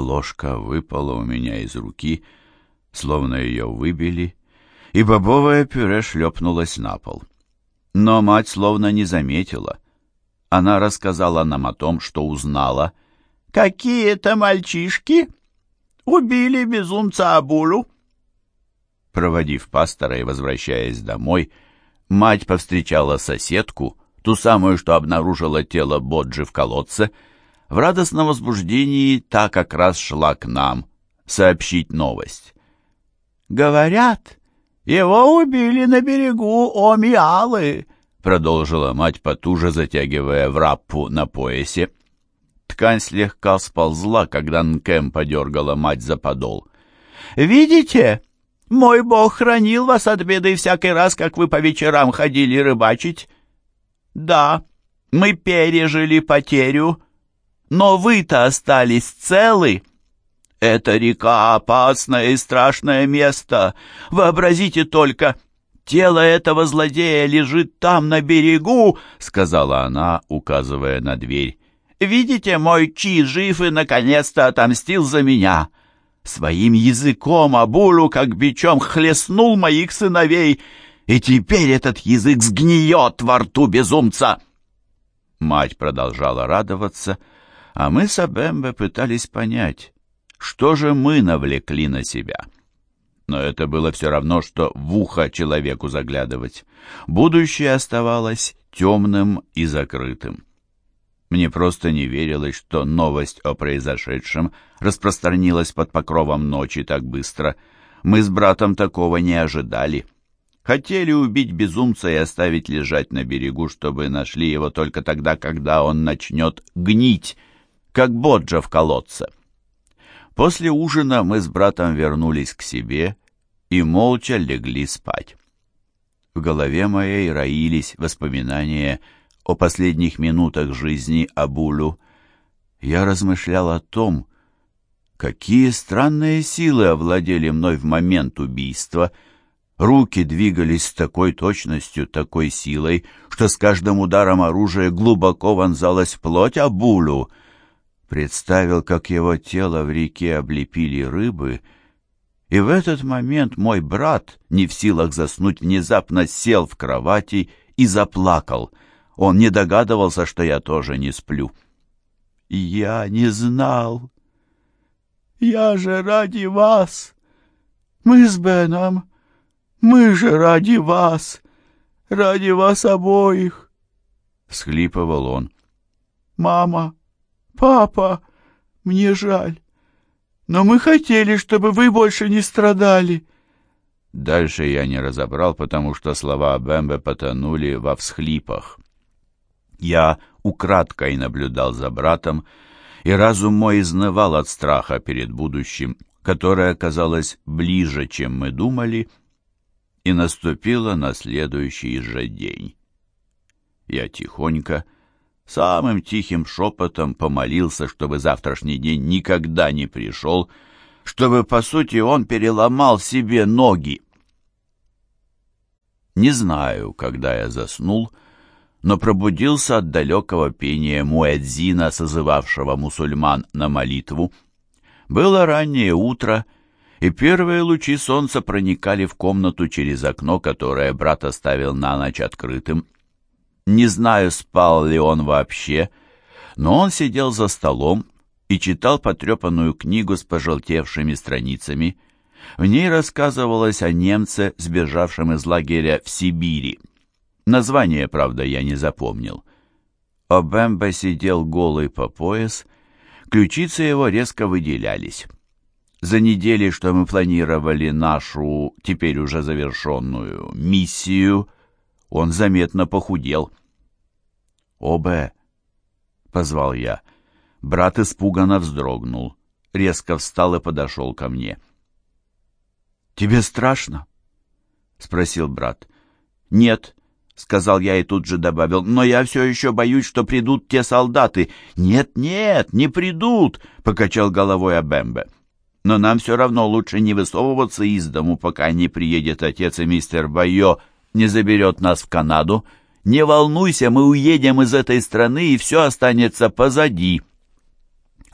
Ложка выпала у меня из руки, словно ее выбили, и бобовое пюре шлепнулось на пол. Но мать словно не заметила. Она рассказала нам о том, что узнала. «Какие-то мальчишки убили безумца Абулу». Проводив пастора и возвращаясь домой, мать повстречала соседку, ту самую, что обнаружила тело Боджи в колодце. В радостном возбуждении та как раз шла к нам сообщить новость. «Говорят, его убили на берегу Омиалы», — продолжила мать, потуже затягивая враппу на поясе. Ткань слегка сползла, когда Нкем подергала мать за подол. «Видите?» Мой Бог хранил вас от беды всякий раз, как вы по вечерам ходили рыбачить. Да, мы пережили потерю, но вы-то остались целы. Эта река — опасное и страшное место. Вообразите только, тело этого злодея лежит там, на берегу, — сказала она, указывая на дверь. Видите, мой Чи жив и наконец-то отомстил за меня. Своим языком Абулу, как бичом, хлестнул моих сыновей, и теперь этот язык сгниет во рту безумца!» Мать продолжала радоваться, а мы с Абембе пытались понять, что же мы навлекли на себя. Но это было все равно, что в ухо человеку заглядывать. Будущее оставалось темным и закрытым. Мне просто не верилось, что новость о произошедшем распространилась под покровом ночи так быстро. Мы с братом такого не ожидали. Хотели убить безумца и оставить лежать на берегу, чтобы нашли его только тогда, когда он начнет гнить, как боджа в колодце. После ужина мы с братом вернулись к себе и молча легли спать. В голове моей роились воспоминания о последних минутах жизни Абулю, я размышлял о том, какие странные силы овладели мной в момент убийства. Руки двигались с такой точностью, такой силой, что с каждым ударом оружия глубоко вонзалась плоть Абулю. Представил, как его тело в реке облепили рыбы, и в этот момент мой брат, не в силах заснуть, внезапно сел в кровати и заплакал — он не догадывался, что я тоже не сплю. «Я не знал. Я же ради вас. Мы с Беном. Мы же ради вас. Ради вас обоих!» Схлипывал он. «Мама, папа, мне жаль. Но мы хотели, чтобы вы больше не страдали». Дальше я не разобрал, потому что слова Бэмбе потонули во всхлипах. Я украдкой наблюдал за братом, и разум мой изнывал от страха перед будущим, которое оказалось ближе, чем мы думали, и наступило на следующий же день. Я тихонько, самым тихим шепотом помолился, чтобы завтрашний день никогда не пришел, чтобы, по сути, он переломал себе ноги. Не знаю, когда я заснул, — но пробудился от далекого пения муэдзина, созывавшего мусульман на молитву. Было раннее утро, и первые лучи солнца проникали в комнату через окно, которое брат оставил на ночь открытым. Не знаю, спал ли он вообще, но он сидел за столом и читал потрепанную книгу с пожелтевшими страницами. В ней рассказывалось о немце, сбежавшем из лагеря в Сибири. Название, правда, я не запомнил. Обемба сидел голый по пояс, ключицы его резко выделялись. За недели, что мы планировали нашу, теперь уже завершенную, миссию, он заметно похудел. «Обе!» — позвал я. Брат испуганно вздрогнул, резко встал и подошел ко мне. «Тебе страшно?» — спросил брат. «Нет», — сказал я и тут же добавил, — «но я все еще боюсь, что придут те солдаты». «Нет-нет, не придут», — покачал головой Абембе. «Но нам все равно лучше не высовываться из дому, пока не приедет отец и мистер Байо не заберет нас в Канаду. Не волнуйся, мы уедем из этой страны, и все останется позади».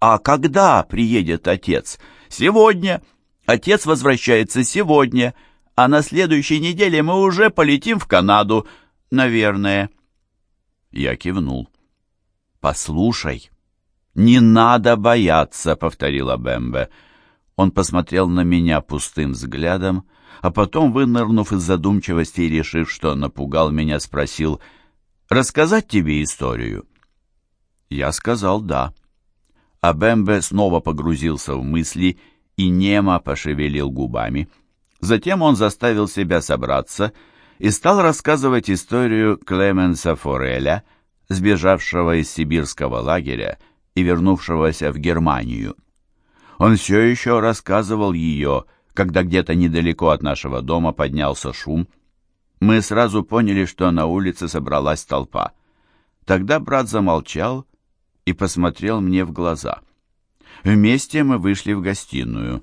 «А когда приедет отец?» «Сегодня. Отец возвращается сегодня, а на следующей неделе мы уже полетим в Канаду, наверное». Я кивнул. «Послушай, не надо бояться», — повторила Бэмбе. Он посмотрел на меня пустым взглядом, а потом, вынырнув из задумчивости и решив, что напугал меня, спросил, «Рассказать тебе историю?» Я сказал «да». А Бэмбе снова погрузился в мысли и немо пошевелил губами. Затем он заставил себя собраться и стал рассказывать историю Клеменса Фореля, сбежавшего из сибирского лагеря и вернувшегося в Германию. Он все еще рассказывал ее, когда где-то недалеко от нашего дома поднялся шум. Мы сразу поняли, что на улице собралась толпа. Тогда брат замолчал и посмотрел мне в глаза. Вместе мы вышли в гостиную.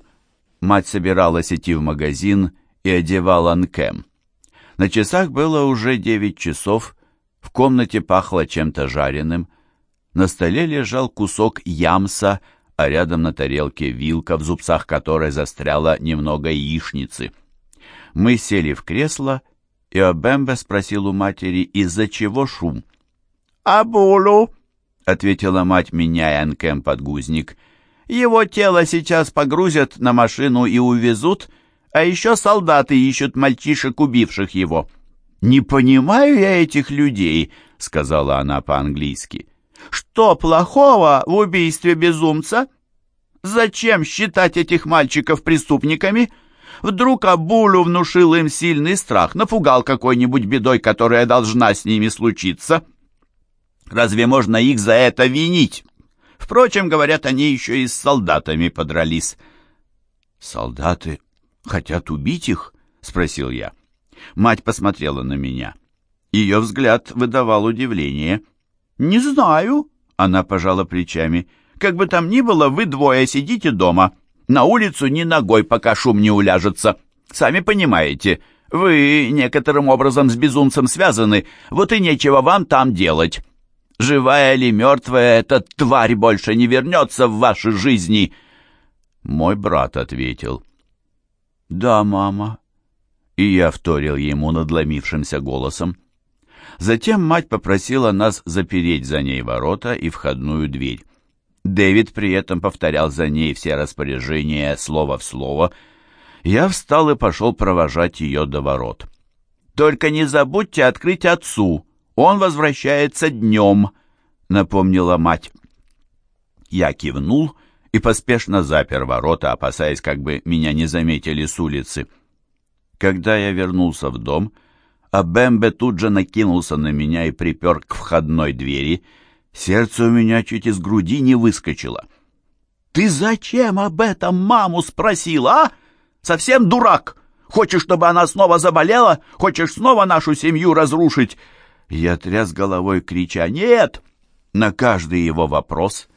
Мать собиралась идти в магазин и одевала Нкэм. На часах было уже девять часов, в комнате пахло чем-то жареным. На столе лежал кусок ямса, а рядом на тарелке вилка, в зубцах которой застряла немного яичницы. Мы сели в кресло, и Обембе спросил у матери, из-за чего шум. «Абулу!» — ответила мать, меняя Анкем подгузник. «Его тело сейчас погрузят на машину и увезут, а еще солдаты ищут мальчишек, убивших его». «Не понимаю я этих людей», — сказала она по-английски. «Что плохого в убийстве безумца? Зачем считать этих мальчиков преступниками?» Вдруг Абулю внушил им сильный страх, напугал какой-нибудь бедой, которая должна с ними случиться. Разве можно их за это винить? Впрочем, говорят, они еще и с солдатами подрались. «Солдаты хотят убить их?» — спросил я. Мать посмотрела на меня. Ее взгляд выдавал удивление. «Не знаю», — она пожала плечами. «Как бы там ни было, вы двое сидите дома. На улицу ни ногой, пока шум не уляжется. Сами понимаете, вы некоторым образом с безумцем связаны, вот и нечего вам там делать». Живая или мертвая, эта тварь больше не вернется в ваши жизни!» Мой брат ответил. «Да, мама». И я вторил ему надломившимся голосом. Затем мать попросила нас запереть за ней ворота и входную дверь. Дэвид при этом повторял за ней все распоряжения слово в слово. Я встал и пошел провожать ее до ворот. «Только не забудьте открыть отцу», он возвращается днем», — напомнила мать. Я кивнул и поспешно запер ворота, опасаясь, как бы меня не заметили с улицы. Когда я вернулся в дом, Абембе тут же накинулся на меня и припер к входной двери. Сердце у меня чуть из груди не выскочило. «Ты зачем об этом маму спросила, а? Совсем дурак! Хочешь, чтобы она снова заболела? Хочешь снова нашу семью разрушить?» Я тряс головой, крича «Нет!» на каждый его вопрос.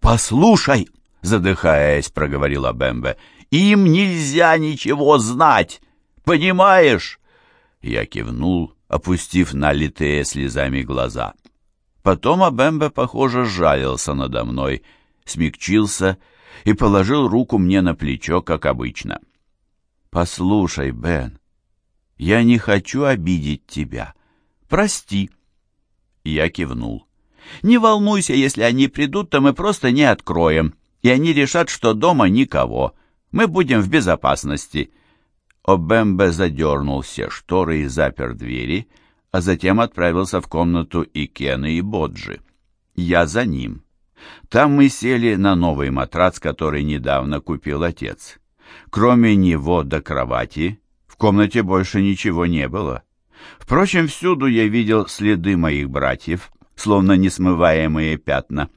«Послушай!» — задыхаясь, проговорила Бэмбе. «Им нельзя ничего знать! Понимаешь?» Я кивнул, опустив налитые слезами глаза. Потом Абембе, похоже, жалился надо мной, смягчился и положил руку мне на плечо, как обычно. «Послушай, Бен, я не хочу обидеть тебя. Прости». Я кивнул. «Не волнуйся, если они придут, то мы просто не откроем, и они решат, что дома никого. Мы будем в безопасности». Обембе задернул все шторы и запер двери, а затем отправился в комнату Икены и Боджи. Я за ним. Там мы сели на новый матрац, который недавно купил отец. Кроме него до кровати в комнате больше ничего не было. Впрочем, всюду я видел следы моих братьев, словно несмываемые пятна.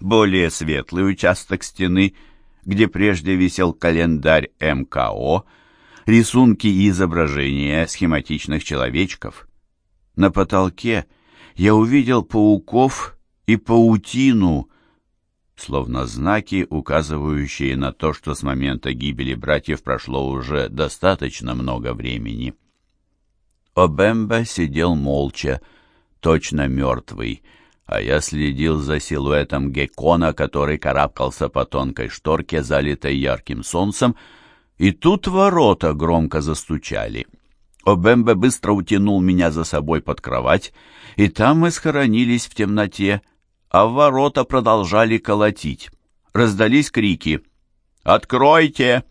Более светлый участок стены, где прежде висел календарь МКО, рисунки и изображения схематичных человечков. На потолке я увидел пауков и паутину, словно знаки, указывающие на то, что с момента гибели братьев прошло уже достаточно много времени. Обемба сидел молча, точно мертвый, а я следил за силуэтом геккона, который карабкался по тонкой шторке, залитой ярким солнцем, и тут ворота громко застучали. Обембе быстро утянул меня за собой под кровать, и там мы схоронились в темноте, а ворота продолжали колотить. Раздались крики «Откройте!»